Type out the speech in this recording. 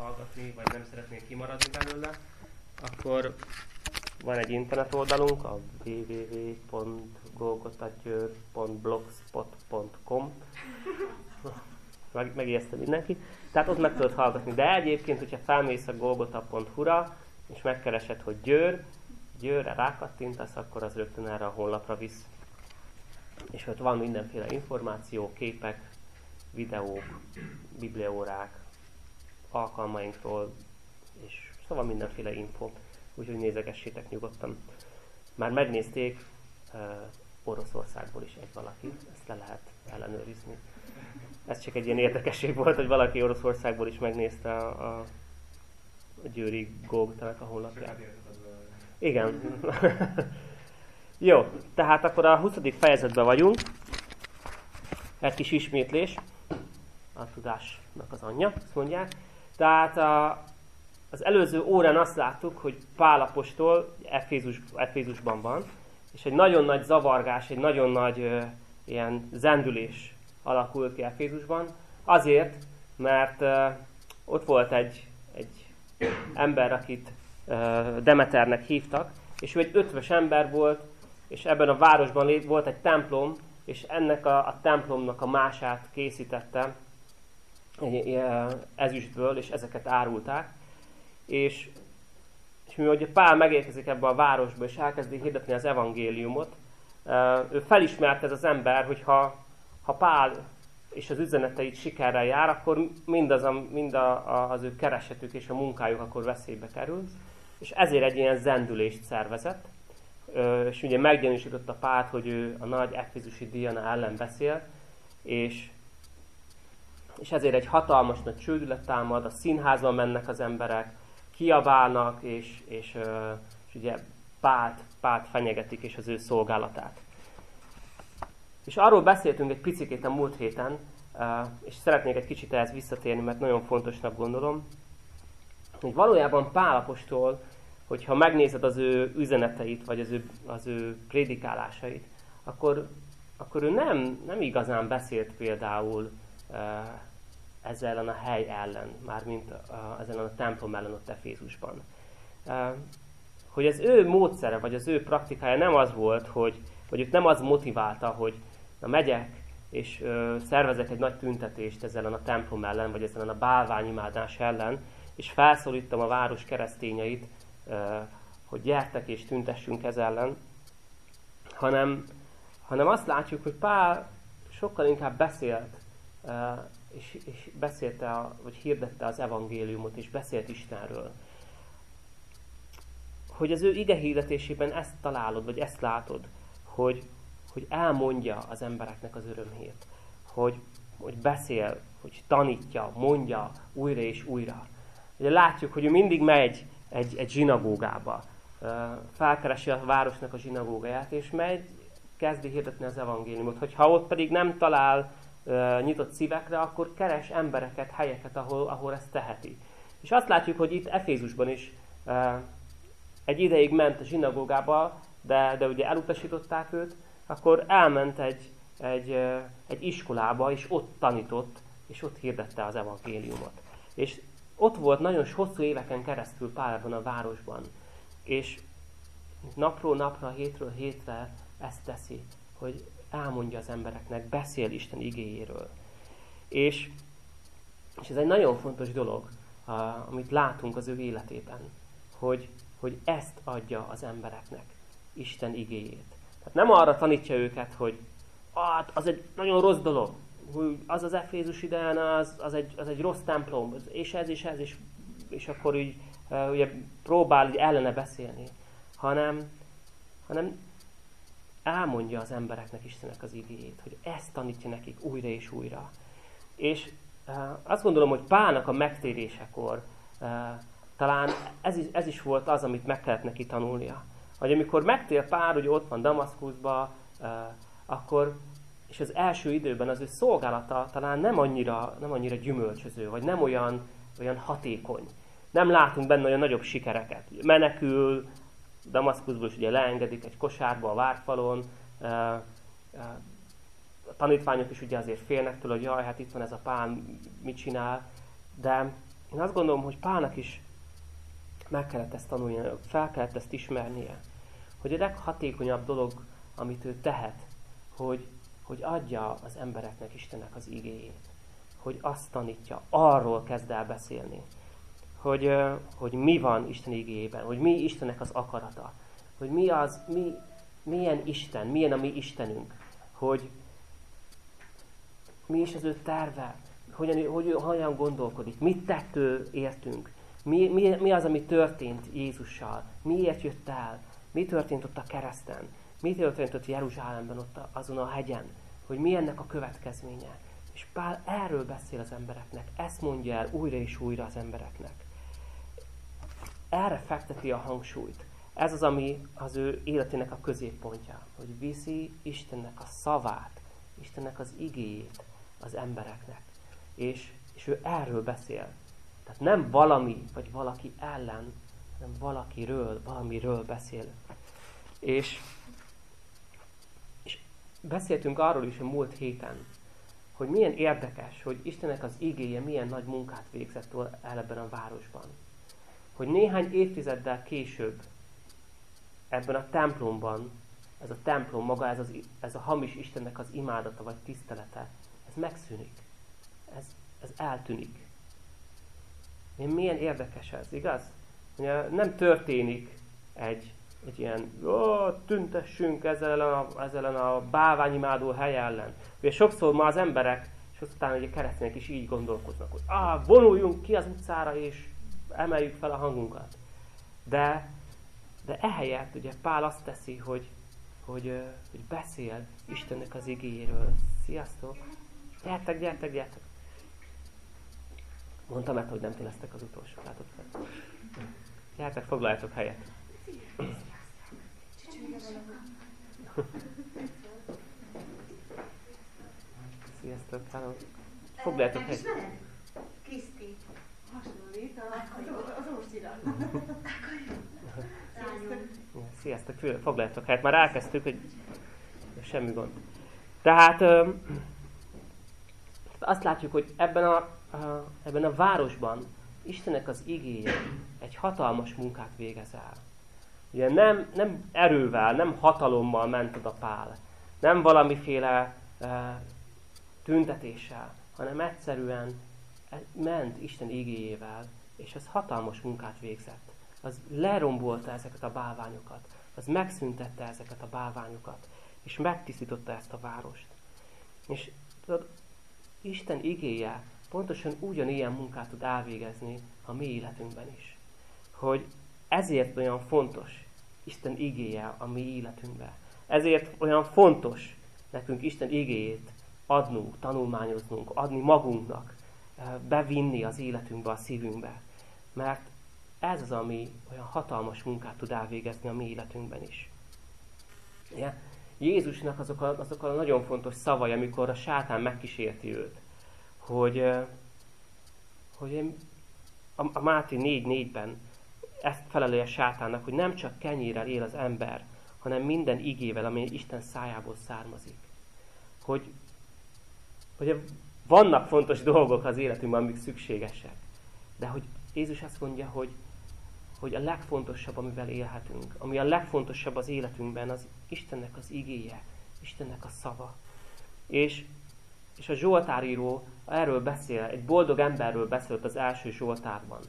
hallgatni, vagy nem szeretnél kimaradni belőle, akkor van egy internet oldalunk, a www.golgotagyőr.blogspot.com Meg, megijesztem mindenki. Tehát ott meg tudod hallgatni. De egyébként, hogyha felmész a golgota.hu-ra, és megkeresed, hogy Győr, Győrre rákattintasz, akkor az rögtön erre a honlapra visz. És ott van mindenféle információ, képek, videók, bibliórák, alkalmainkról, és szóval mindenféle info. Úgyhogy nézegessétek nyugodtan. Már megnézték uh, Oroszországból is egy valaki, ezt le lehet ellenőrizni. Ez csak egy ilyen érdekesség volt, hogy valaki Oroszországból is megnézte a, a, Győri Gógtának a honlapját. Igen. Jó, tehát akkor a 20. fejezetben vagyunk. Egy kis ismétlés. A tudásnak az anyja, azt mondják. Tehát a, az előző órán azt láttuk, hogy Pálapostól Efézus, Efézusban van, és egy nagyon nagy zavargás, egy nagyon nagy ö, ilyen zendülés alakult ki Efézusban, azért, mert ö, ott volt egy, egy ember, akit ö, Demeternek hívtak, és ő egy ötvös ember volt, és ebben a városban volt egy templom, és ennek a, a templomnak a mását készítette ezüstből, és ezeket árulták. És, és mi, hogy Pál megérkezik ebbe a városba, és elkezdi hirdetni az evangéliumot, ő felismerte ez az ember, hogy ha, ha Pál és az üzeneteit sikerrel jár, akkor mindaz a, mind a, a, az ő keresetük és a munkájuk akkor veszélybe kerül. És ezért egy ilyen zendülést szervezett. És ugye meggyanúsított a Pált, hogy ő a nagy Efézusi Diana ellen beszél, és és ezért egy hatalmas nagy csődület támad, a színházban mennek az emberek, kiabálnak, és, és, és ugye Pált, Pált fenyegetik, és az ő szolgálatát. És arról beszéltünk egy picit a múlt héten, és szeretnék egy kicsit ehhez visszatérni, mert nagyon fontosnak gondolom, hogy valójában Pálapostól, hogyha megnézed az ő üzeneteit, vagy az ő, az ő prédikálásait, akkor, akkor ő nem, nem igazán beszélt például ezzel ellen a hely ellen, mármint ezzel a templom ellen ott Efézusban. Hogy az ő módszere, vagy az ő praktikája nem az volt, hogy, vagy őt nem az motiválta, hogy na megyek, és ö, szervezek egy nagy tüntetést ezzel a templom ellen, vagy ezzel a bálványimádás ellen, és felszólítom a város keresztényeit, ö, hogy gyertek és tüntessünk ez ellen, hanem, hanem azt látjuk, hogy Pál sokkal inkább beszélt és, és beszélte, a, vagy hirdette az evangéliumot, és beszélt Istenről. Hogy az ő ige hirdetésében ezt találod, vagy ezt látod, hogy, hogy elmondja az embereknek az örömhét, hogy, hogy beszél, hogy tanítja, mondja újra és újra. Ugye látjuk, hogy ő mindig megy egy, egy zsinagógába, felkeresi a városnak a zsinagógáját, és megy, kezdi hirdetni az evangéliumot. Hogyha ott pedig nem talál nyitott szívekre, akkor keres embereket, helyeket, ahol, ahol ezt teheti. És azt látjuk, hogy itt Efézusban is egy ideig ment a zsinagógába, de, de ugye elutasították őt, akkor elment egy, egy, egy iskolába, és ott tanított, és ott hirdette az evangéliumot. És ott volt nagyon hosszú éveken keresztül Pál a városban. És napról napra, hétről hétre ezt teszi, hogy elmondja az embereknek, beszél Isten igéjéről. És, és ez egy nagyon fontos dolog, amit látunk az ő életében, hogy, hogy ezt adja az embereknek, Isten igéjét. Tehát nem arra tanítja őket, hogy ah, az egy nagyon rossz dolog, hogy az az Efézus idején az, az, egy, az egy rossz templom, és ez, és ez, és, és akkor így uh, ugye próbál így ellene beszélni, hanem, hanem elmondja az embereknek Istennek az igéjét, hogy ezt tanítja nekik újra és újra. És uh, azt gondolom, hogy Pálnak a megtérésekor uh, talán ez is, ez is volt az, amit meg kellett neki tanulnia. Hogy amikor megtér Pál, hogy ott van Damaszkuszba, uh, akkor, és az első időben az ő szolgálata talán nem annyira, nem annyira gyümölcsöző, vagy nem olyan, olyan hatékony. Nem látunk benne olyan nagyobb sikereket. Menekül, Damaszkuszból is ugye leengedik egy kosárba a várfalon, a tanítványok is ugye azért félnek tőle, hogy jaj, hát itt van ez a pán, mit csinál, de, én azt gondolom, hogy Pálnak is meg kellett ezt tanulnia, fel kellett ezt ismernie, hogy a leghatékonyabb dolog, amit ő tehet, hogy, hogy adja az embereknek Istennek az igéjét. Hogy azt tanítja, arról kezd el beszélni. Hogy, hogy mi van Isten igéjében, hogy mi Istennek az akarata. Hogy mi az, mi, milyen Isten, milyen a mi Istenünk. Hogy mi is az ő terve, hogyan, hogy, hogyan gondolkodik, mit tett ő értünk, mi, mi, mi az, ami történt Jézussal, miért jött el, mi történt ott a kereszten, mi történt ott Jeruzsálemben, ott azon a hegyen, hogy mi ennek a következménye. És Pál erről beszél az embereknek, ezt mondja el újra és újra az embereknek. Erre fekteti a hangsúlyt. Ez az, ami az ő életének a középpontja, hogy viszi Istennek a szavát, Istennek az igéjét az embereknek. És, és ő erről beszél. Tehát nem valami, vagy valaki ellen, hanem valakiről, valamiről beszél. És, és beszéltünk arról is a múlt héten, hogy milyen érdekes, hogy Istennek az igéje milyen nagy munkát végzett el ebben a városban. Hogy néhány évtizeddel később ebben a templomban, ez a templom maga, ez, az, ez a hamis Istennek az imádata vagy tisztelete, ez megszűnik. Ez, ez eltűnik. Milyen érdekes ez, igaz? Ugye nem történik egy, egy ilyen, ó, tüntessünk ezzel a, ezzel a báványimádó hely ellen. Ugye sokszor ma az emberek, és aztán ugye keresztények is így gondolkoznak, hogy ah, vonuljunk ki az utcára, és emeljük fel a hangunkat. De, de ehelyett ugye Pál azt teszi, hogy, hogy, hogy beszél Istennek az igényéről. Sziasztok! Gyertek, gyertek, gyertek! Mondtam meg, hogy nem ti lesztek az utolsó. Látod fel? Gyertek, foglaljátok helyet. Sziasztok, hello. Foglaljátok helyet. Sziasztok, foglaljátok helyet. Már elkezdtük, hogy semmi gond. Tehát azt látjuk, hogy ebben a ebben a városban Istennek az igéje egy hatalmas munkát végez el. Ugye nem, nem erővel, nem hatalommal ment oda Pál, nem valamiféle e, tüntetéssel, hanem egyszerűen e, ment Isten igéjével, és ez hatalmas munkát végzett. Az lerombolta ezeket a bálványokat, az megszüntette ezeket a bálványokat, és megtisztította ezt a várost. És tudod, Isten igéje pontosan ugyanilyen munkát tud elvégezni a mi életünkben is. Hogy ezért olyan fontos Isten igéje a mi életünkben. Ezért olyan fontos nekünk Isten igéjét adnunk, tanulmányoznunk, adni magunknak, eh, bevinni az életünkbe, a szívünkbe. Mert ez az, ami olyan hatalmas munkát tud elvégezni a mi életünkben is. Ja? Jézusnak azok a, azok a nagyon fontos szavai, amikor a sátán megkísérti őt hogy, hogy a, a Máté 4.4-ben ezt felelője sátánnak, hogy nem csak kenyérrel él az ember, hanem minden igével, ami Isten szájából származik. Hogy, hogy vannak fontos dolgok az életünkben, amik szükségesek. De hogy Jézus azt mondja, hogy, hogy a legfontosabb, amivel élhetünk, ami a legfontosabb az életünkben, az Istennek az igéje, Istennek a szava. És és a Zsoltáríró erről beszél, egy boldog emberről beszélt az első Zsoltárban.